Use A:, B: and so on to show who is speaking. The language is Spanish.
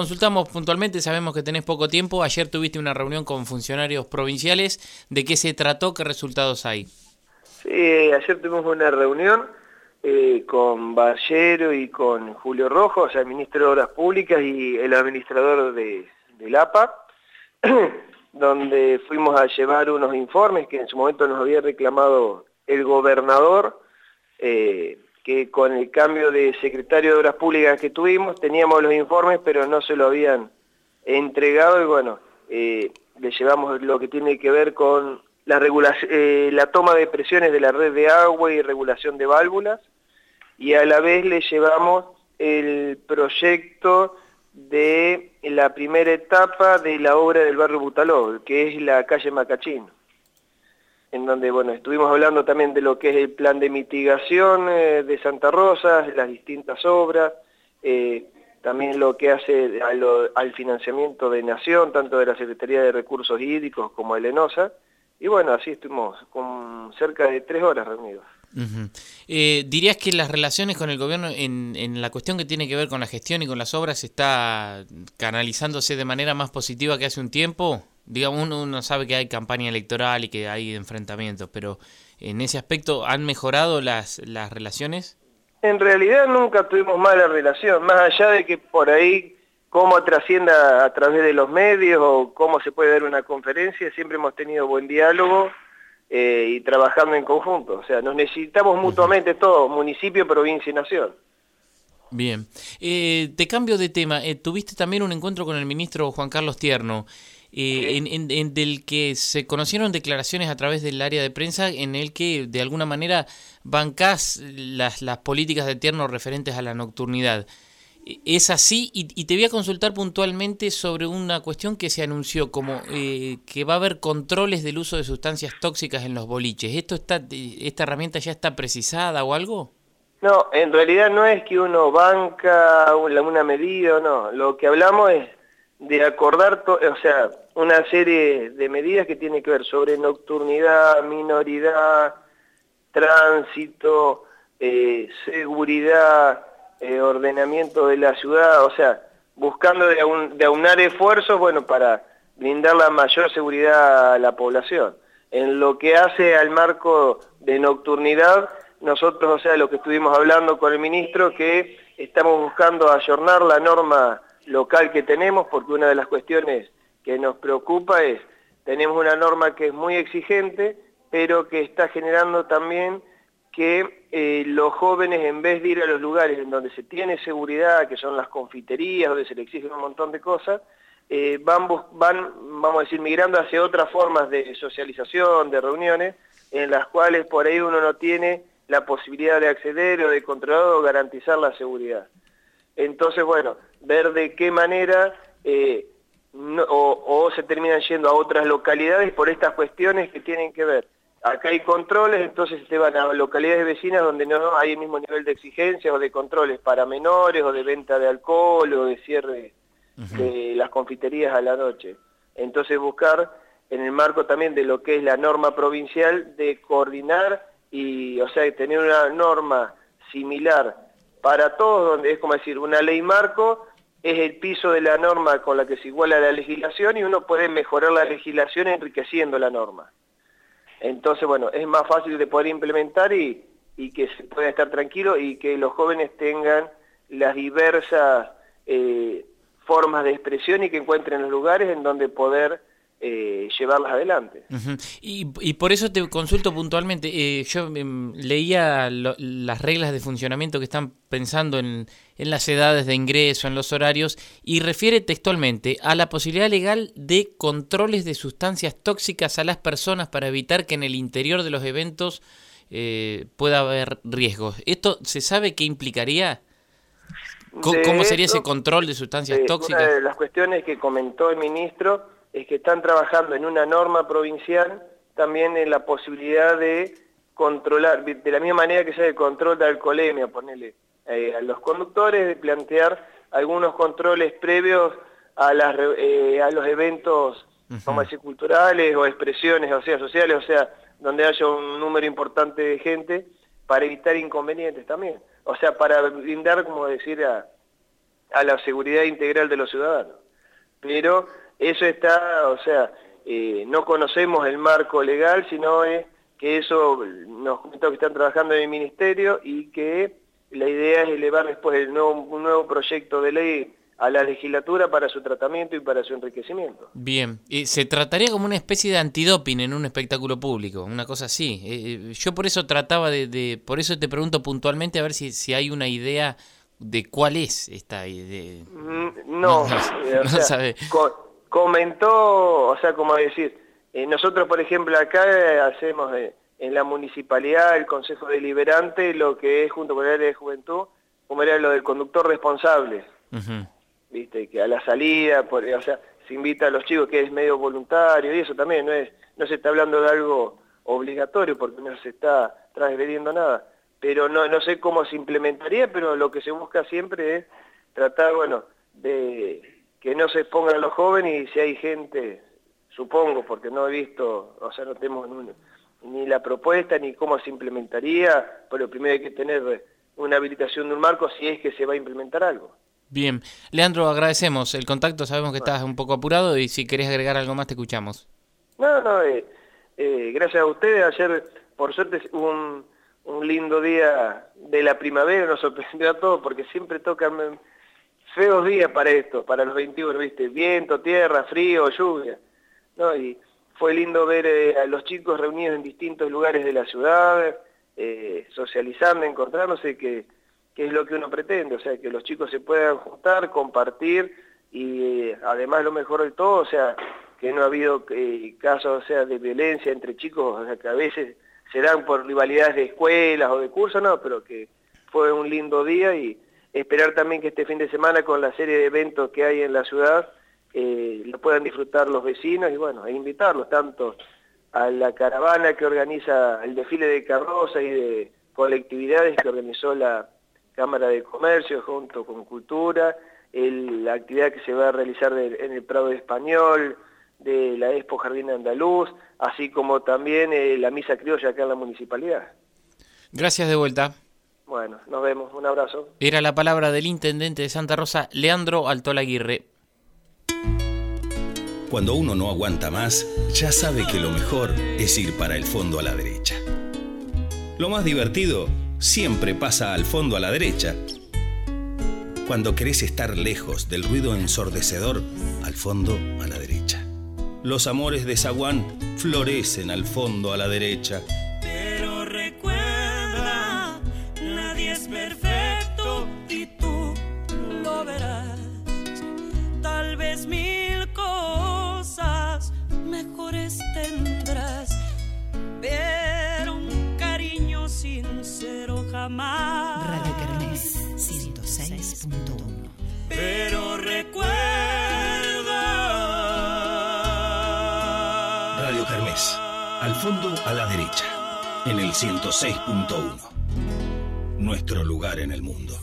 A: Consultamos puntualmente, sabemos que tenés poco tiempo. Ayer tuviste una reunión con funcionarios provinciales. ¿De qué se trató? ¿Qué resultados hay?
B: Sí, ayer tuvimos una reunión eh, con Ballero y con Julio Rojo, o sea, el ministro de Obras Públicas y el administrador de, del APA, donde fuimos a llevar unos informes que en su momento nos había reclamado el gobernador. Eh, que con el cambio de secretario de Obras Públicas que tuvimos, teníamos los informes, pero no se lo habían entregado y bueno, eh, le llevamos lo que tiene que ver con la, eh, la toma de presiones de la red de agua y regulación de válvulas y a la vez le llevamos el proyecto de la primera etapa de la obra del barrio Butaló, que es la calle Macachín en donde bueno, estuvimos hablando también de lo que es el plan de mitigación eh, de Santa Rosa, las distintas obras, eh, también lo que hace al financiamiento de Nación, tanto de la Secretaría de Recursos Hídricos como de Lenosa, y bueno, así estuvimos con cerca de tres horas reunidos.
A: Eh, ¿Dirías que las relaciones con el gobierno en, en, la cuestión que tiene que ver con la gestión y con las obras está canalizándose de manera más positiva que hace un tiempo? digamos, uno, sabe que hay campaña electoral y que hay enfrentamientos, pero en ese aspecto, ¿han mejorado las, las relaciones?
B: En realidad nunca tuvimos mala relación, más allá de que por ahí cómo trascienda a través de los medios o cómo se puede dar una conferencia, siempre hemos tenido buen diálogo eh, y trabajando en conjunto. O sea, nos necesitamos mutuamente todos, municipio, provincia y nación.
A: Bien. Eh, te cambio de tema. Eh, tuviste también un encuentro con el ministro Juan Carlos Tierno. Eh, en, del que se conocieron declaraciones a través del área de prensa en el que de alguna manera bancás las, las políticas de Tierno referentes a la nocturnidad. ¿Es así? Y, te voy a consultar puntualmente sobre una cuestión que se anunció, como eh, que va a haber controles del uso de sustancias tóxicas en los boliches. ¿Esto está, ¿Esta herramienta ya está precisada o algo?
B: No, en realidad no es que uno banca una medida o no. Lo que hablamos es de acordar, o sea, una serie de medidas que tienen que ver sobre nocturnidad, minoridad, tránsito, eh, seguridad, eh, ordenamiento de la ciudad, o sea, buscando de, de aunar esfuerzos, bueno, para brindar la mayor seguridad a la población. En lo que hace al marco de nocturnidad, nosotros, o sea, lo que estuvimos hablando con el ministro, que estamos buscando ayornar la norma local que tenemos, porque una de las cuestiones que nos preocupa es, tenemos una norma que es muy exigente, pero que está generando también que eh, los jóvenes, en vez de ir a los lugares en donde se tiene seguridad, que son las confiterías, donde se le exigen un montón de cosas, eh, van, van, vamos a decir, migrando hacia otras formas de socialización, de reuniones, en las cuales por ahí uno no tiene la posibilidad de acceder o de controlar o garantizar la seguridad. Entonces, bueno, ver de qué manera eh, o, se terminan yendo a otras localidades por estas cuestiones que tienen que ver. Acá hay controles, entonces se van a localidades vecinas donde no hay el mismo nivel de exigencia o de controles para menores o de venta de alcohol o de cierre de las confiterías a la noche. Entonces buscar en el marco también de lo que es la norma provincial de coordinar y, o sea, tener una norma similar para todos, donde es como decir, una ley marco es el piso de la norma con la que se iguala la legislación y uno puede mejorar la legislación enriqueciendo la norma. Entonces, bueno, es más fácil de poder implementar y, que se pueda estar tranquilo y que los jóvenes tengan las diversas eh, formas de expresión y que encuentren los lugares en donde poder eh, llevarlas adelante.
A: y, y, por eso te consulto puntualmente, eh, yo em, leía las reglas de funcionamiento que están pensando en, en, las edades de ingreso, en los horarios, y refiere textualmente a la posibilidad legal de controles de sustancias tóxicas a las personas para evitar que en el interior de los eventos eh, pueda haber riesgos. ¿Esto se sabe qué implicaría? ¿Cómo, sería ese control de sustancias tóxicas?
B: Una de las cuestiones que comentó el ministro es que están trabajando en una norma provincial también en la posibilidad de controlar, de la misma manera que sea el control de alcoholemia, ponerle eh, a los conductores, de plantear algunos controles previos a, las, eh, a los eventos, como decir, culturales o expresiones, o sea, sociales, o sea, donde haya un número importante de gente, para evitar inconvenientes también. O sea, para brindar, como decir, a, a la seguridad integral de los ciudadanos. Pero eso está, o sea, eh, no conocemos el marco legal, sino es que eso nos comentó que están trabajando en el ministerio y que la idea es elevar después el nuevo, un nuevo proyecto de ley a la legislatura para su tratamiento y para su enriquecimiento.
A: Bien, y se trataría como una especie de antidoping en un espectáculo público, una cosa así. Eh, eh, yo por eso trataba de, por eso te pregunto puntualmente a ver si, si hay una idea de cuál es esta idea.
B: Mm, no, no, sabe. Comentó, o sea, como decir, eh, nosotros por ejemplo acá hacemos en la municipalidad, el Consejo Deliberante, lo que es junto con el área de juventud, como era lo del conductor responsable. Viste que a la salida o sea se invita a los chicos que es medio voluntario y eso también no es no se está hablando de algo obligatorio porque no se está transgrediendo nada. Pero no no sé cómo se implementaría pero lo que se busca siempre es tratar bueno de que no se pongan los jóvenes y si hay gente supongo porque no he visto o sea no tenemos ni la propuesta ni cómo se implementaría pero primero hay que tener una habilitación de un marco si es que se va a implementar algo.
A: Bien, Leandro, agradecemos el contacto, sabemos que estás un poco apurado y si querés agregar algo más te escuchamos.
B: No, no, eh, eh, gracias a ustedes, ayer por suerte un, un lindo día de la primavera, nos sorprendió a todos porque siempre tocan feos días para esto, para los 21, ¿viste? Viento, tierra, frío, lluvia, ¿no? Y fue lindo ver eh, a los chicos reunidos en distintos lugares de la ciudad, socializando, encontrándose, que que es lo que uno pretende, o sea, que los chicos se puedan juntar, compartir y eh, además lo mejor de todo, o sea, que no ha habido eh, casos o sea, de violencia entre chicos, o sea, que a veces se dan por rivalidades de escuelas o de cursos, no, pero que fue un lindo día y esperar también que este fin de semana con la serie de eventos que hay en la ciudad eh, lo puedan disfrutar los vecinos y bueno, e invitarlos tanto a la caravana que organiza el desfile de carroza y de colectividades que organizó la Cámara de Comercio junto con Cultura, la actividad que se va a realizar en el Prado Español, de la Expo Jardín Andaluz, así como también eh, la misa criolla acá en la municipalidad.
A: Gracias de vuelta.
B: Bueno, nos vemos, un abrazo.
A: Era la palabra del intendente de Santa Rosa, Leandro Altola Aguirre.
C: Cuando uno no aguanta más, ya sabe que lo mejor es ir para el fondo a la derecha. Lo más divertido siempre pasa al fondo a la derecha. Cuando querés estar lejos del ruido ensordecedor, al fondo a la derecha. Los amores de Zaguán florecen al fondo a la derecha. Al fondo a la derecha, en el 106.1. Nuestro lugar en el mundo.